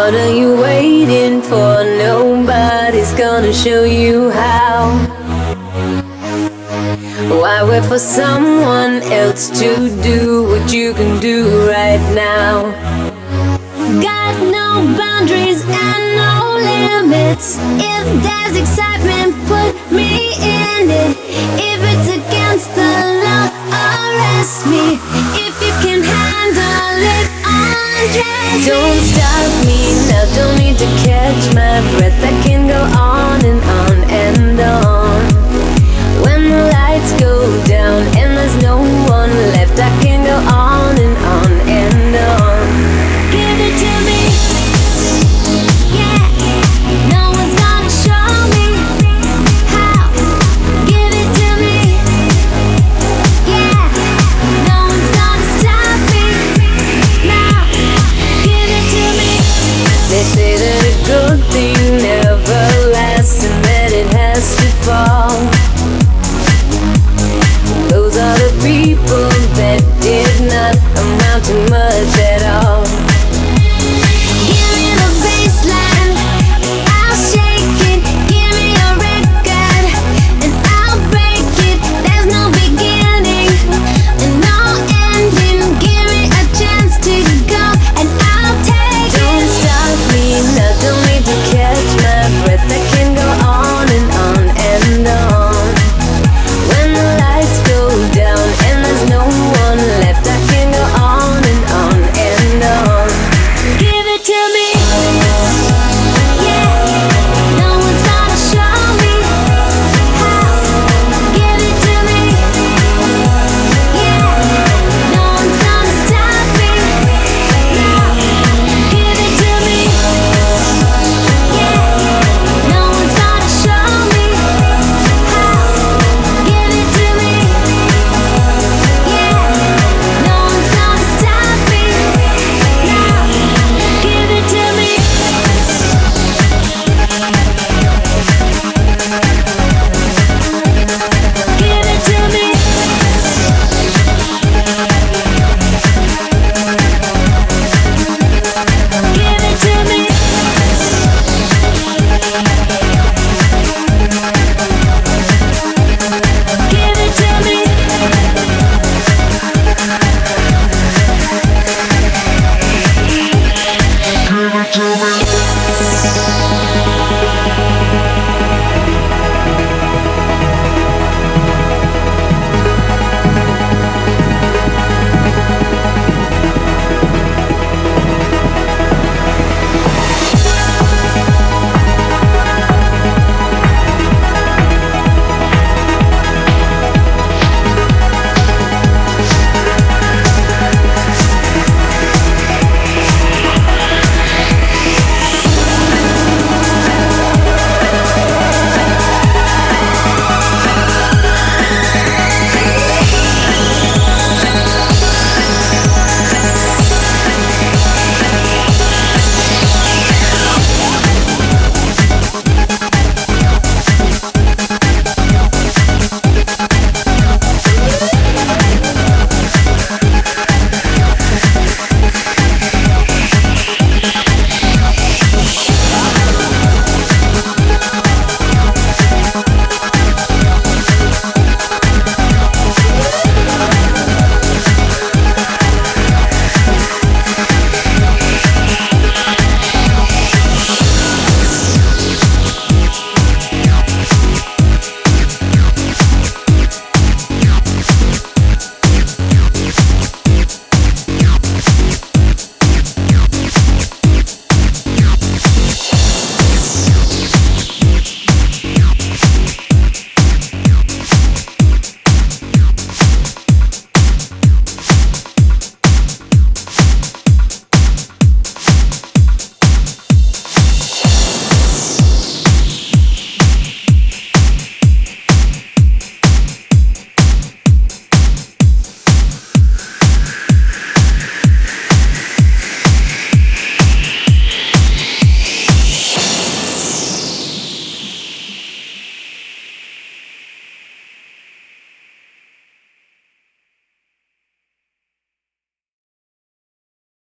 What are you waiting for? Nobody's gonna show you how. Why wait for someone else to do what you can do right now? Got no boundaries and no limits. If there's excitement,